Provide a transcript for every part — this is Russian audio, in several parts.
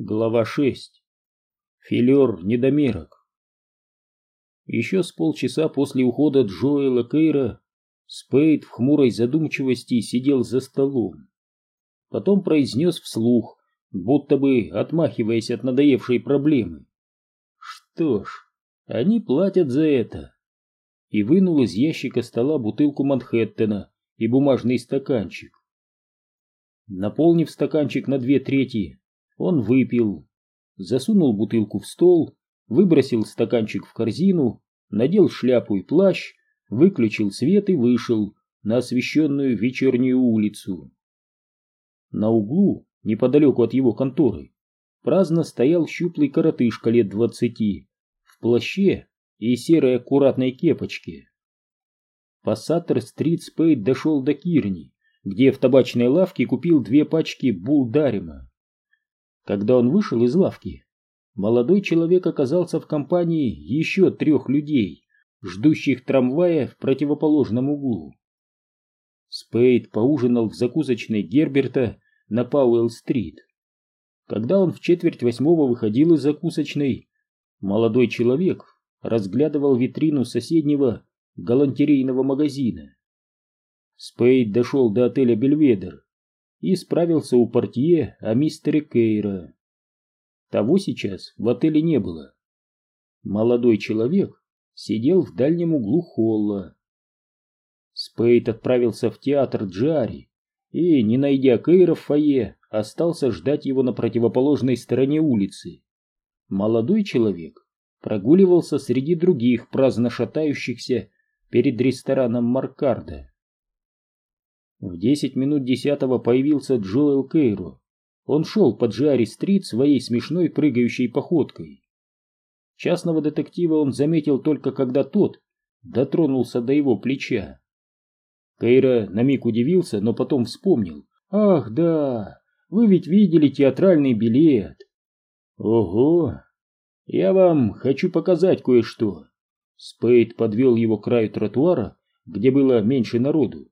Глава 6. Филер-недомерок. Еще с полчаса после ухода Джоэла Кейра Спейд в хмурой задумчивости сидел за столом. Потом произнес вслух, будто бы отмахиваясь от надоевшей проблемы. Что ж, они платят за это. И вынул из ящика стола бутылку Манхэттена и бумажный стаканчик. Наполнив стаканчик на две трети, он выпил, засунул бутылку в стол, выбросил стаканчик в корзину, надел шляпу и плащ, выключил свет и вышел на освещенную вечернюю улицу. На углу, неподалеку от его конторы, праздно стоял щуплый коротышка лет двадцати, в плаще и серой аккуратной кепочке. По Саттер-стрит Спейд дошел до Кирни, где в табачной лавке купил две пачки Булдарима. Когда он вышел из лавки, молодой человек оказался в компании еще трех людей, ждущих трамвая в противоположном углу. Спейд поужинал в закусочной Герберта на Пауэлл-стрит. Когда он в четверть восьмого выходил из закусочной, молодой человек разглядывал витрину соседнего галантерейного магазина. Спейд дошел до отеля «Бельведер», и справился у портье о мистере Кейра. Того сейчас в отеле не было. Молодой человек сидел в дальнем углу холла. Спейд отправился в театр Джари и, не найдя Кейра в фойе, остался ждать его на противоположной стороне улицы. Молодой человек прогуливался среди других праздно шатающихся перед рестораном Маркарда. В десять минут десятого появился Джоэл Кейро. Он шел по Джиари-стрит своей смешной прыгающей походкой. Частного детектива он заметил только когда тот дотронулся до его плеча. Кейра на миг удивился, но потом вспомнил. «Ах, да, вы ведь видели театральный билет». «Ого! Я вам хочу показать кое-что». Спейд подвел его к краю тротуара, где было меньше народу.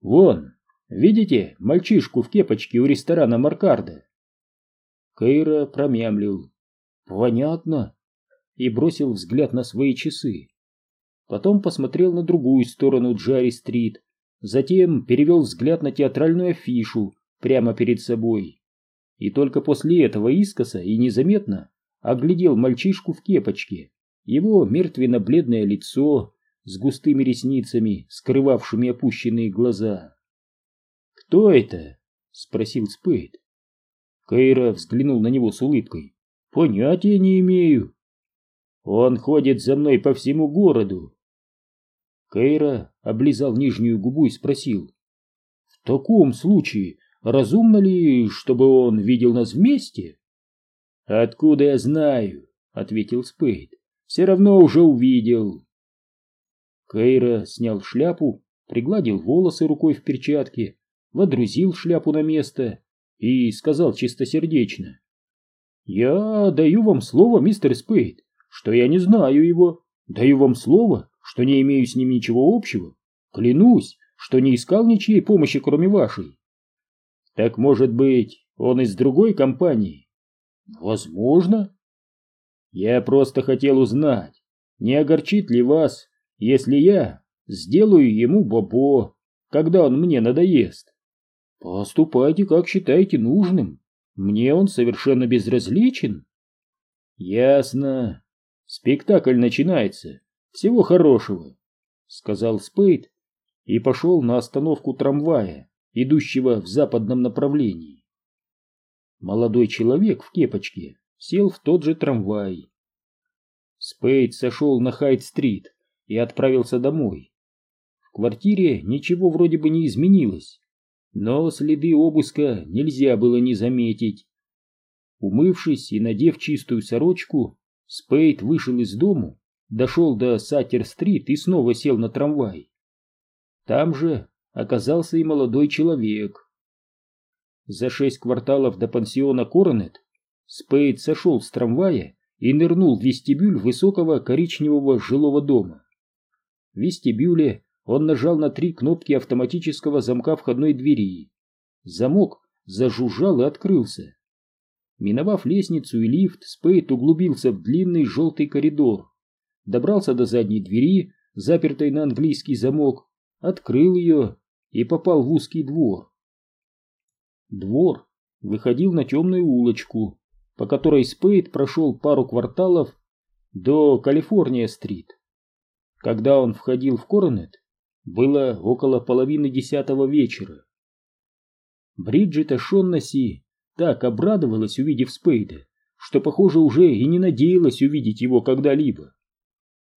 Вон, видите мальчишку в кепочке у ресторана Маркарда? Кейра промямлил. Понятно. И бросил взгляд на свои часы. Потом посмотрел на другую сторону Джари-стрит. Затем перевел взгляд на театральную афишу прямо перед собой. И только после этого искоса и незаметно оглядел мальчишку в кепочке. Его мертвенно-бледное лицо, с густыми ресницами, скрывавшими опущенные глаза. «Кто это?» — спросил Спейд. Кейра взглянул на него с улыбкой. «Понятия не имею». «Он ходит за мной по всему городу». Кейра облизал нижнюю губу и спросил. «В таком случае разумно ли, чтобы он видел нас вместе?» «Откуда я знаю?» — ответил Спейд. «Все равно уже увидел». Кейра снял шляпу, пригладил волосы рукой в перчатке, водрузил шляпу на место и сказал чистосердечно. «Я даю вам слово, мистер Спейд, что я не знаю его. Даю вам слово, что не имею с ним ничего общего. Клянусь, что не искал ничьей помощи, кроме вашей». «Так, может быть, он из другой компании?» «Возможно». «Я просто хотел узнать, не огорчит ли вас если я сделаю ему бобо, когда он мне надоест. Поступайте, как считаете нужным. Мне он совершенно безразличен. Ясно. Спектакль начинается. Всего хорошего, сказал Спейд и пошел на остановку трамвая, идущего в западном направлении. Молодой человек в кепочке сел в тот же трамвай. Спейд сошел на Хайт-стрит и отправился домой. В квартире ничего вроде бы не изменилось, но следы обыска нельзя было не заметить. Умывшись и надев чистую сорочку, Спейд вышел из дому, дошел до Саттер-стрит и снова сел на трамвай. Там же оказался и молодой человек. За шесть кварталов до пансиона Коронет Спейд сошел с трамвая и нырнул в вестибюль высокого коричневого жилого дома. Вестибюле он нажал на три кнопки автоматического замка входной двери. Замок зажужжал и открылся. Миновав лестницу и лифт, Спейд углубился в длинный желтый коридор, добрался до задней двери, запертой на английский замок, открыл ее и попал в узкий двор. Двор выходил на темную улочку, по которой Спейд прошел пару кварталов до Калифорния-стрит. Когда он входил в Коронет, было около половины десятого вечера. Бриджит Ашоннаси так обрадовалась, увидев Спейда, что, похоже, уже и не надеялась увидеть его когда-либо.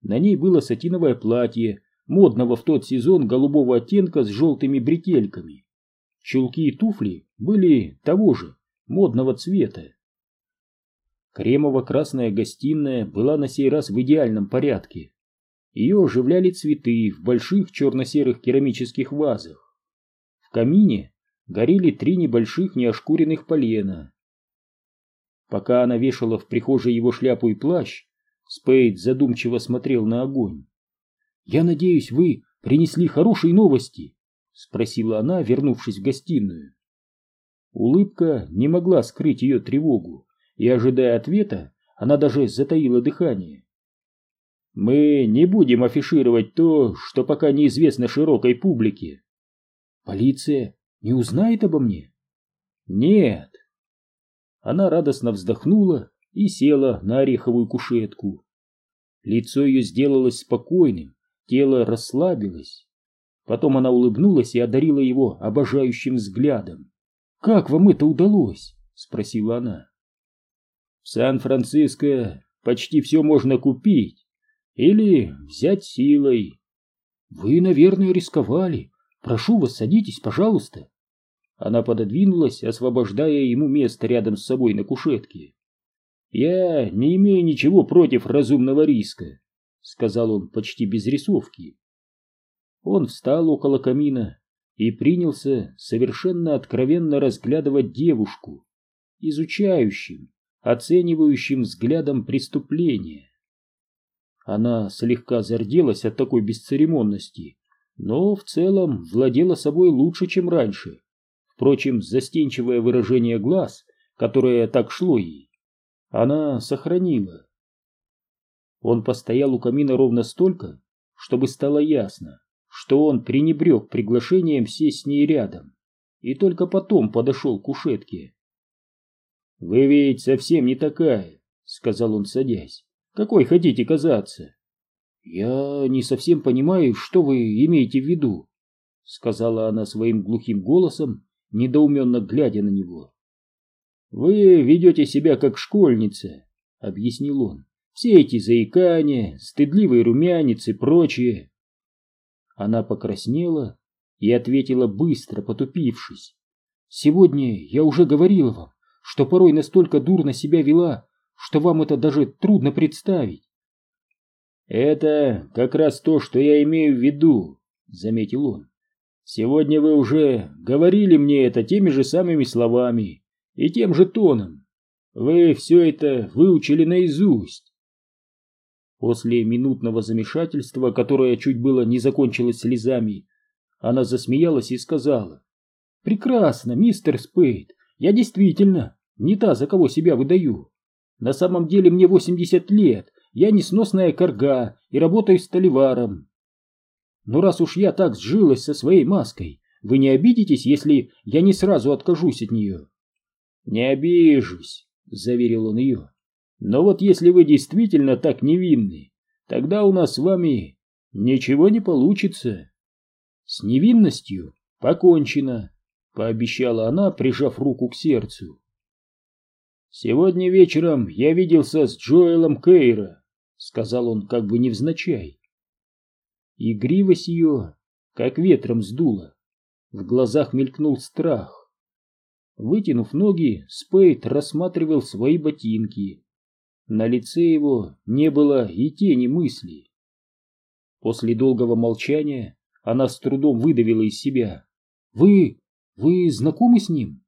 На ней было сатиновое платье, модного в тот сезон голубого оттенка с желтыми бретельками. Чулки и туфли были того же, модного цвета. Кремово-красная гостиная была на сей раз в идеальном порядке. Ее оживляли цветы в больших черно-серых керамических вазах. В камине горели три небольших неошкуренных полена. Пока она вешала в прихожей его шляпу и плащ, Спейд задумчиво смотрел на огонь. «Я надеюсь, вы принесли хорошие новости?» — спросила она, вернувшись в гостиную. Улыбка не могла скрыть ее тревогу, и, ожидая ответа, она даже затаила дыхание. «Мы не будем афишировать то, что пока неизвестно широкой публике». «Полиция не узнает обо мне?» «Нет». Она радостно вздохнула и села на ореховую кушетку. Лицо ее сделалось спокойным, тело расслабилось. Потом она улыбнулась и одарила его обожающим взглядом. «Как вам это удалось?» — спросила она. «В Сан-Франциско почти все можно купить или взять силой». «Вы, наверное, рисковали. Прошу вас, садитесь, пожалуйста». Она пододвинулась, освобождая ему место рядом с собой на кушетке. «Я не имею ничего против разумного риска», — сказал он почти без рисовки. Он встал около камина и принялся совершенно откровенно разглядывать девушку, изучающим, оценивающим взглядом преступления. Она слегка зарделась от такой бесцеремонности, но в целом владела собой лучше, чем раньше. Впрочем, застенчивое выражение глаз, которое так шло ей, она сохранила. Он постоял у камина ровно столько, чтобы стало ясно, что он пренебрег приглашением сесть с ней рядом, и только потом подошел к кушетке. «Вы ведь совсем не такая», — сказал он, садясь. «Какой хотите казаться?» «Я не совсем понимаю, что вы имеете в виду», — сказала она своим глухим голосом, недоуменно глядя на него. «Вы ведете себя как школьница», — объяснил он. «Все эти заикания, стыдливые румянец и прочее». Она покраснела и ответила быстро, потупившись. «Сегодня я уже говорила вам, что порой настолько дурно себя вела, что вам это даже трудно представить». «Это как раз то, что я имею в виду», — заметил он. «Сегодня вы уже говорили мне это теми же самыми словами» и тем же тоном. Вы все это выучили наизусть. После минутного замешательства, которое чуть было не закончилось слезами, она засмеялась и сказала. «Прекрасно, мистер Спейд, я действительно не та, за кого себя выдаю. На самом деле мне 80 лет, я несносная корга и работаю столеваром. Но раз уж я так сжилась со своей маской, вы не обидитесь, если я не сразу откажусь от нее?» «Не обижусь», — заверил он ее. «Но вот если вы действительно так невинны, тогда у нас с вами ничего не получится». «С невинностью покончено», — пообещала она, прижав руку к сердцу. «Сегодня вечером я виделся с Джоэлом Кейра», — сказал он как бы невзначай. Игривость ее как ветром сдуло. В глазах мелькнул страх. Вытянув ноги, Спейд рассматривал свои ботинки. На лице его не было и тени мысли. После долгого молчания она с трудом выдавила из себя. «Вы... вы знакомы с ним?»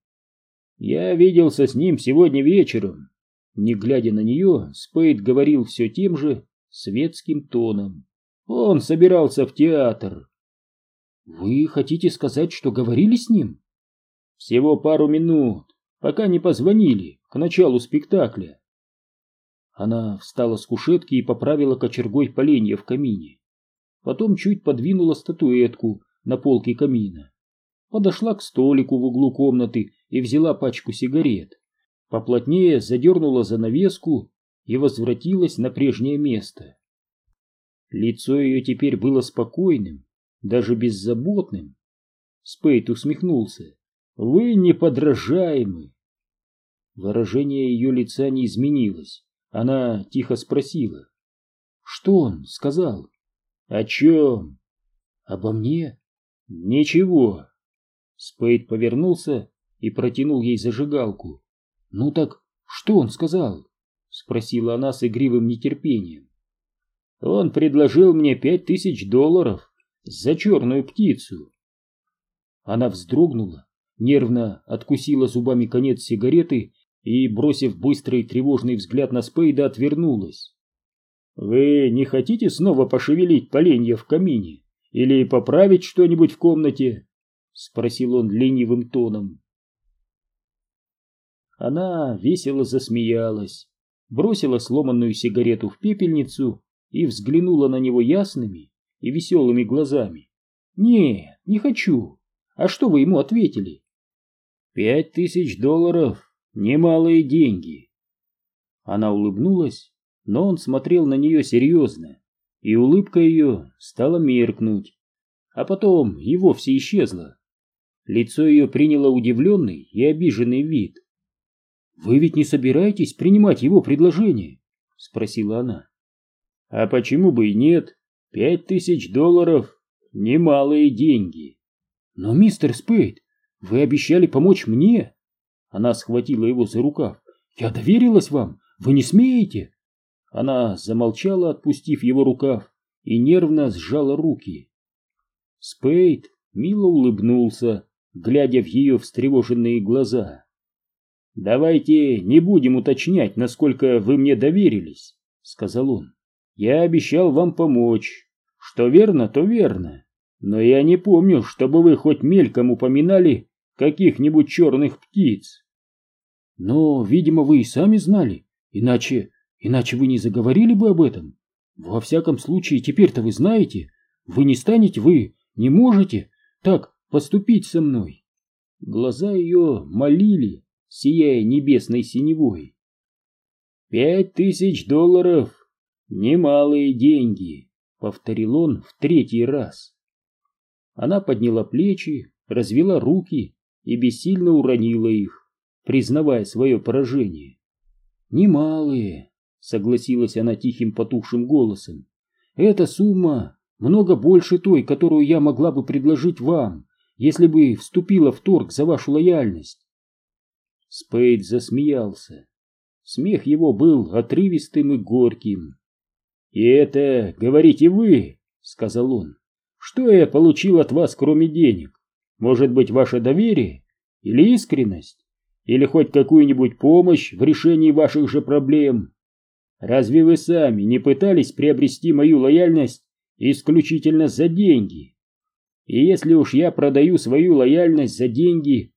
«Я виделся с ним сегодня вечером». Не глядя на нее, Спейд говорил все тем же светским тоном. «Он собирался в театр». «Вы хотите сказать, что говорили с ним?» Всего пару минут, пока не позвонили к началу спектакля. Она встала с кушетки и поправила кочергой поленья в камине. Потом чуть подвинула статуэтку на полке камина. Подошла к столику в углу комнаты и взяла пачку сигарет. Поплотнее задернула занавеску и возвратилась на прежнее место. Лицо ее теперь было спокойным, даже беззаботным. Спейт усмехнулся. «Вы неподражаемы!» Выражение ее лица не изменилось. Она тихо спросила. «Что он сказал?» «О чем?» «Обо мне?» «Ничего». Спейд повернулся и протянул ей зажигалку. «Ну так что он сказал?» Спросила она с игривым нетерпением. «Он предложил мне пять тысяч долларов за черную птицу». Она вздрогнула, нервно откусила зубами конец сигареты и, бросив быстрый тревожный взгляд на Спейда, отвернулась. «Вы не хотите снова пошевелить поленья в камине или поправить что-нибудь в комнате?» — спросил он ленивым тоном. Она весело засмеялась, бросила сломанную сигарету в пепельницу и взглянула на него ясными и веселыми глазами. «Не, не хочу. А что вы ему ответили?» «Пять тысяч долларов Немалые деньги. Она улыбнулась, но он смотрел на нее серьезно, и улыбка ее стала меркнуть, а потом и вовсе исчезла. Лицо ее приняло удивленный и обиженный вид. «Вы ведь не собираетесь принимать его предложение?» — спросила она. «А почему бы и нет? Пять тысяч долларов — немалые деньги». «Но, мистер Спейд, вы обещали помочь мне!» Она схватила его за рукав. «Я доверилась вам! Вы не смеете!» Она замолчала, отпустив его рукав, и нервно сжала руки. Спейд мило улыбнулся, глядя в ее встревоженные глаза. «Давайте не будем уточнять, насколько вы мне доверились», — сказал он. «Я обещал вам помочь. Что верно, то верно. Но я не помню, чтобы вы хоть мельком упоминали каких-нибудь черных птиц. Но, видимо, вы и сами знали, иначе, иначе вы не заговорили бы об этом. Во всяком случае, теперь-то вы знаете, вы не станете, вы не можете так поступить со мной. Глаза ее молили, сияя небесной синевой. «Пять тысяч долларов — немалые деньги», — повторил он в третий раз. Она подняла плечи, развела руки и бессильно уронила их признавая свое поражение. «Немалые», — согласилась она тихим потухшим голосом. «Эта сумма много больше той, которую я могла бы предложить вам, если бы вступила в торг за вашу лояльность». Спейд засмеялся. Смех его был отрывистым и горьким. «И это, говорите вы», — сказал он, — «что я получил от вас, кроме денег? Может быть, ваше доверие или искренность?» или хоть какую-нибудь помощь в решении ваших же проблем? Разве вы сами не пытались приобрести мою лояльность исключительно за деньги? И если уж я продаю свою лояльность за деньги,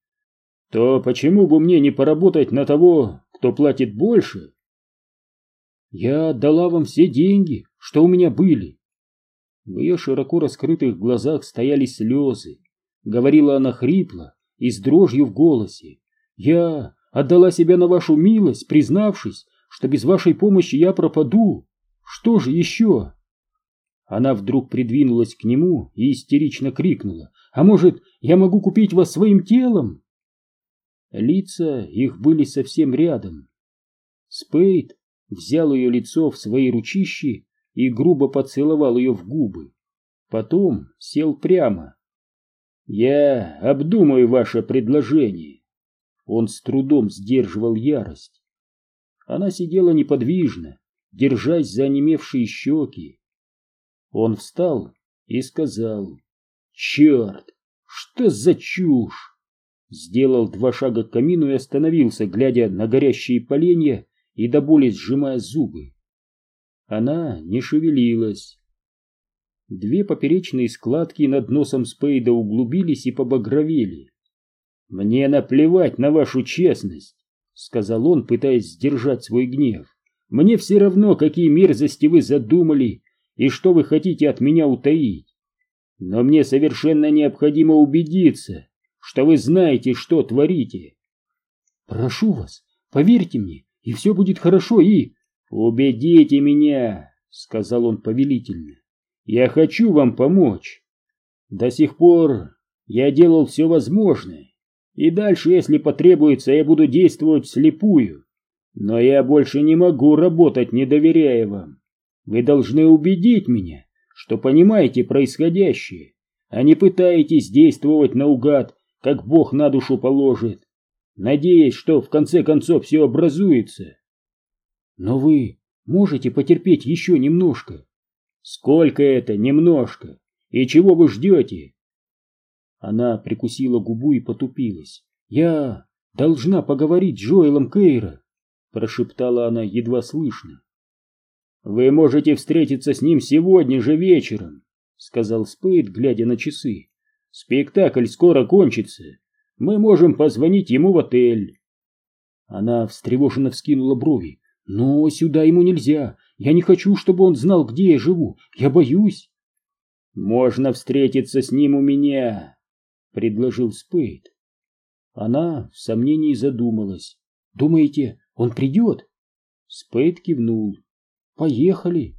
то почему бы мне не поработать на того, кто платит больше? Я отдала вам все деньги, что у меня были. В ее широко раскрытых глазах стояли слезы. Говорила она хрипло и с дрожью в голосе. Я отдала себя на вашу милость, признавшись, что без вашей помощи я пропаду. Что же еще? Она вдруг придвинулась к нему и истерично крикнула. «А может, я могу купить вас своим телом?» Лица их были совсем рядом. Спейд взял ее лицо в свои ручищи и грубо поцеловал ее в губы. Потом сел прямо. «Я обдумаю ваше предложение». Он с трудом сдерживал ярость. Она сидела неподвижно, держась за онемевшие щеки. Он встал и сказал, «Черт, что за чушь!» Сделал два шага к камину и остановился, глядя на горящие поленья и до боли сжимая зубы. Она не шевелилась. Две поперечные складки над носом Спейда углубились и побагровели. Мне наплевать на вашу честность, сказал он, пытаясь сдержать свой гнев. Мне все равно, какие мерзости вы задумали и что вы хотите от меня утаить. Но мне совершенно необходимо убедиться, что вы знаете, что творите. Прошу вас, поверьте мне, и все будет хорошо, и... Убедите меня, сказал он повелительно. Я хочу вам помочь. До сих пор я делал все возможное, и дальше, если потребуется, я буду действовать вслепую. Но я больше не могу работать, не доверяя вам. Вы должны убедить меня, что понимаете происходящее, а не пытаетесь действовать наугад, как Бог на душу положит, надеясь, что в конце концов все образуется. Но вы можете потерпеть еще немножко. Сколько это немножко? И чего вы ждете? Она прикусила губу и потупилась. Я должна поговорить с Джоэлом Кейра, прошептала она едва слышно. Вы можете встретиться с ним сегодня же вечером, сказал Спейд, глядя на часы. Спектакль скоро кончится. Мы можем позвонить ему в отель. Она встревоженно вскинула брови. Но сюда ему нельзя. Я не хочу, чтобы он знал, где я живу. Я боюсь. Можно встретиться с ним у меня, предложил Спейд. Она в сомнении задумалась. Думаете, он придет? Спейд кивнул. Поехали.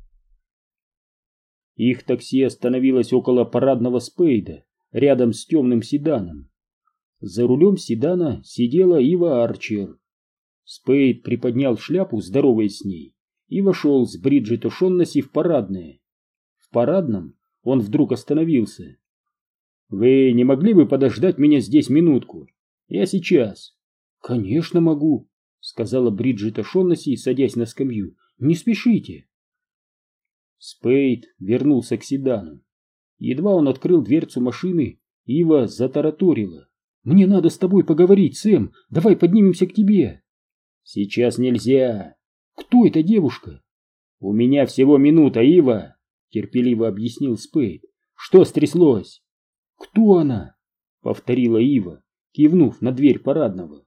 Их такси остановилось около парадного Спейда, рядом с темным седаном. За рулем седана сидела Ива Арчер. Спейд приподнял шляпу, здороваясь с ней, и вошел с Бриджит Ошоннесси в парадное. В парадном он вдруг остановился. «Вы не могли бы подождать меня здесь минутку? Я сейчас». «Конечно могу», — сказала Бриджит Ошоннесси, садясь на скамью. Не спешите. Спейд вернулся к седану. Едва он открыл дверцу машины, Ива затараторила. «Мне надо с тобой поговорить, Сэм. Давай поднимемся к тебе». «Сейчас нельзя». «Кто эта девушка?» «У меня всего минута, Ива», — терпеливо объяснил Спейд. «Что стряслось?» «Кто она?» — повторила Ива, кивнув на дверь парадного.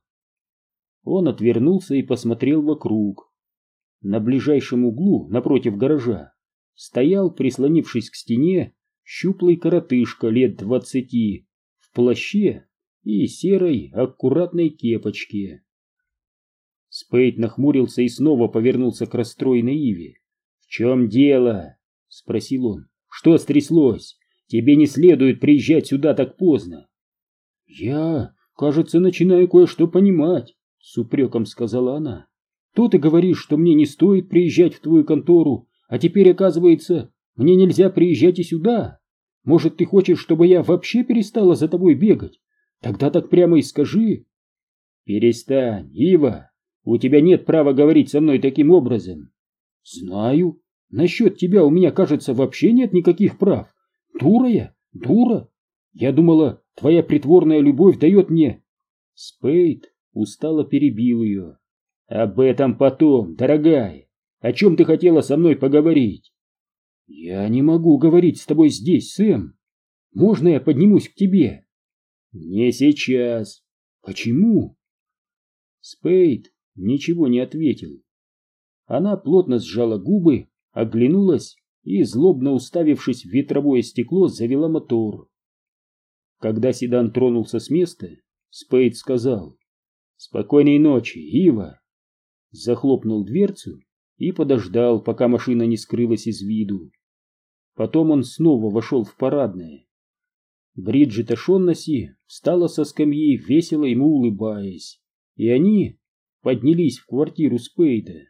Он отвернулся и посмотрел вокруг. На ближайшем углу, напротив гаража, стоял, прислонившись к стене, щуплый коротышка лет двадцати, в плаще и серой аккуратной кепочке. Спейд нахмурился и снова повернулся к расстроенной Иве. «В чем дело?» — спросил он. «Что стряслось? Тебе не следует приезжать сюда так поздно». «Я, кажется, начинаю кое-что понимать», — с упреком сказала она. То ты говоришь, что мне не стоит приезжать в твою контору, а теперь, оказывается, мне нельзя приезжать и сюда. Может, ты хочешь, чтобы я вообще перестала за тобой бегать? Тогда так прямо и скажи. Перестань, Ива. У тебя нет права говорить со мной таким образом. Знаю. Насчет тебя у меня, кажется, вообще нет никаких прав. Дура я, дура. Я думала, твоя притворная любовь дает мне... Спейд устало перебил ее. Об этом потом, дорогая. О чем ты хотела со мной поговорить? Я не могу говорить с тобой здесь, Сэм. Можно я поднимусь к тебе? Не сейчас. Почему? Спейд ничего не ответил. Она плотно сжала губы, оглянулась и, злобно уставившись в ветровое стекло, завела мотор. Когда седан тронулся с места, Спейд сказал «Спокойной ночи, Ива!» захлопнул дверцу и подождал, пока машина не скрылась из виду. Потом он снова вошел в парадное. Бриджит Ашоннаси встала со скамьи, весело ему улыбаясь, и они поднялись в квартиру Спейда.